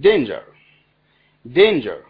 danger. Danger.